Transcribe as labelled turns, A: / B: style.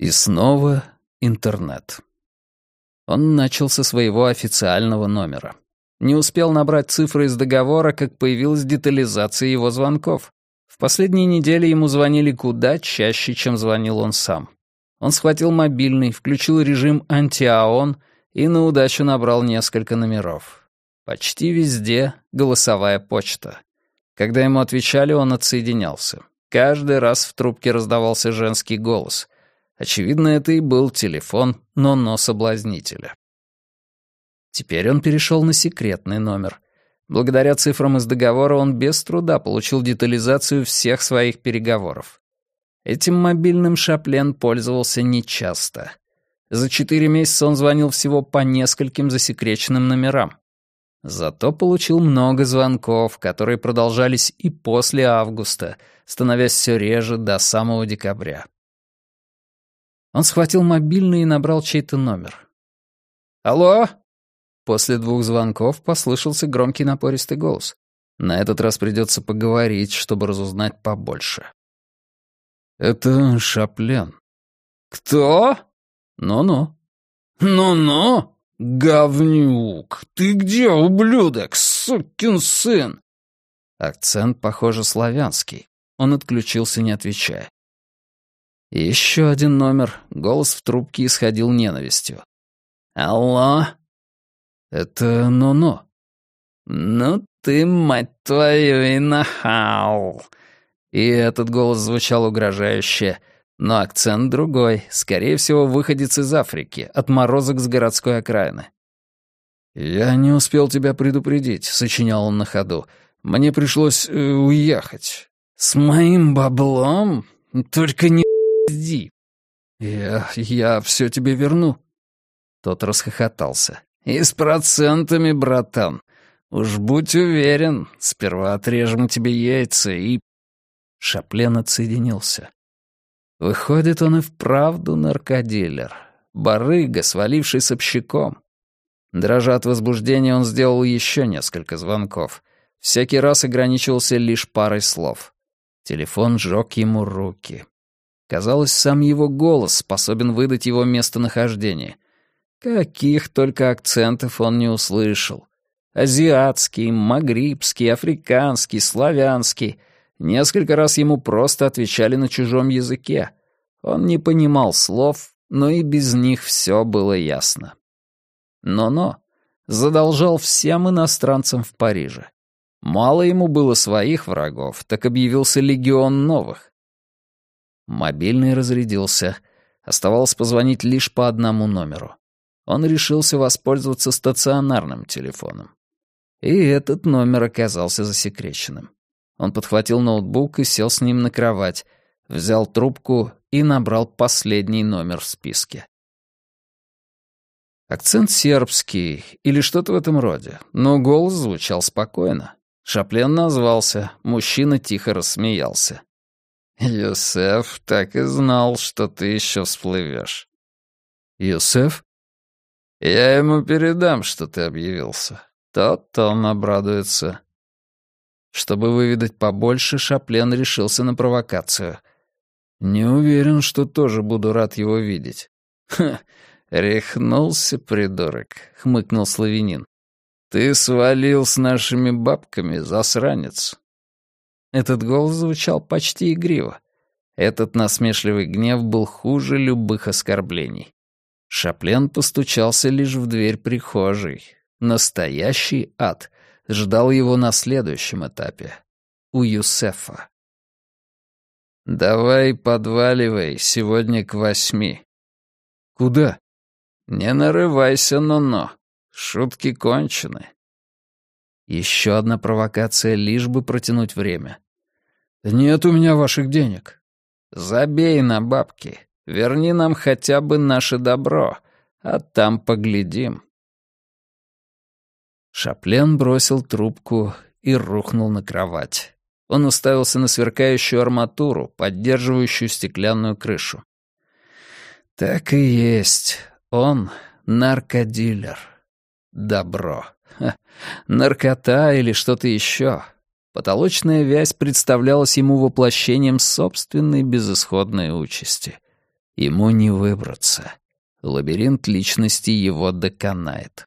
A: И снова интернет. Он начал со своего официального номера. Не успел набрать цифры из договора, как появилась детализация его звонков. В последние недели ему звонили куда чаще, чем звонил он сам. Он схватил мобильный, включил режим антиаон и на удачу набрал несколько номеров. Почти везде голосовая почта. Когда ему отвечали, он отсоединялся. Каждый раз в трубке раздавался женский голос. Очевидно, это и был телефон но-но-соблазнителя. Теперь он перешел на секретный номер. Благодаря цифрам из договора он без труда получил детализацию всех своих переговоров. Этим мобильным Шаплен пользовался нечасто. За четыре месяца он звонил всего по нескольким засекреченным номерам. Зато получил много звонков, которые продолжались и после августа, становясь все реже до самого декабря. Он схватил мобильный и набрал чей-то номер. «Алло?» После двух звонков послышался громкий напористый голос. На этот раз придется поговорить, чтобы разузнать побольше. «Это Шаплен». «Кто?» «Ну-ну». «Ну-ну? Говнюк! Ты где, ублюдок, сукин сын?» Акцент, похоже, славянский. Он отключился, не отвечая. Еще один номер. Голос в трубке исходил ненавистью. «Алло?» «Это но-но». «Ну ты, мать твою, и нахал!» И этот голос звучал угрожающе, но акцент другой, скорее всего, выходец из Африки, отморозок с городской окраины. «Я не успел тебя предупредить», — сочинял он на ходу. «Мне пришлось э, уехать». «С моим баблом? Только не пизди». «Я... я все тебе верну». Тот расхохотался. «И с процентами, братан. Уж будь уверен, сперва отрежем тебе яйца и...» Шаплен отсоединился. Выходит, он и вправду наркодилер. Барыга, сваливший с общаком. Дрожа от возбуждения, он сделал еще несколько звонков. Всякий раз ограничивался лишь парой слов. Телефон сжег ему руки. Казалось, сам его голос способен выдать его местонахождение. Каких только акцентов он не услышал. Азиатский, магрибский, африканский, славянский. Несколько раз ему просто отвечали на чужом языке. Он не понимал слов, но и без них все было ясно. Но-но задолжал всем иностранцам в Париже. Мало ему было своих врагов, так объявился легион новых. Мобильный разрядился. Оставалось позвонить лишь по одному номеру он решился воспользоваться стационарным телефоном. И этот номер оказался засекреченным. Он подхватил ноутбук и сел с ним на кровать, взял трубку и набрал последний номер в списке. Акцент сербский или что-то в этом роде, но голос звучал спокойно. Шаплен назвался, мужчина тихо рассмеялся. «Юсеф так и знал, что ты еще всплывешь». «Юсеф?» Я ему передам, что ты объявился. Тот-то он обрадуется. Чтобы выведать побольше, Шаплен решился на провокацию. Не уверен, что тоже буду рад его видеть. Ха, рехнулся, придурок, хмыкнул славянин. Ты свалил с нашими бабками, засранец. Этот голос звучал почти игриво. Этот насмешливый гнев был хуже любых оскорблений. Шаплен постучался лишь в дверь прихожей. Настоящий ад ждал его на следующем этапе. У Юсефа. «Давай подваливай сегодня к восьми». «Куда?» «Не нарывайся, но-но. Шутки кончены». Еще одна провокация, лишь бы протянуть время. «Нет у меня ваших денег». «Забей на бабки. Верни нам хотя бы наше добро, а там поглядим». Шаплен бросил трубку и рухнул на кровать. Он уставился на сверкающую арматуру, поддерживающую стеклянную крышу. Так и есть. Он наркодилер. Добро. Ха. Наркота или что-то еще. Потолочная вязь представлялась ему воплощением собственной безысходной участи — Ему не выбраться. Лабиринт личности его доконает.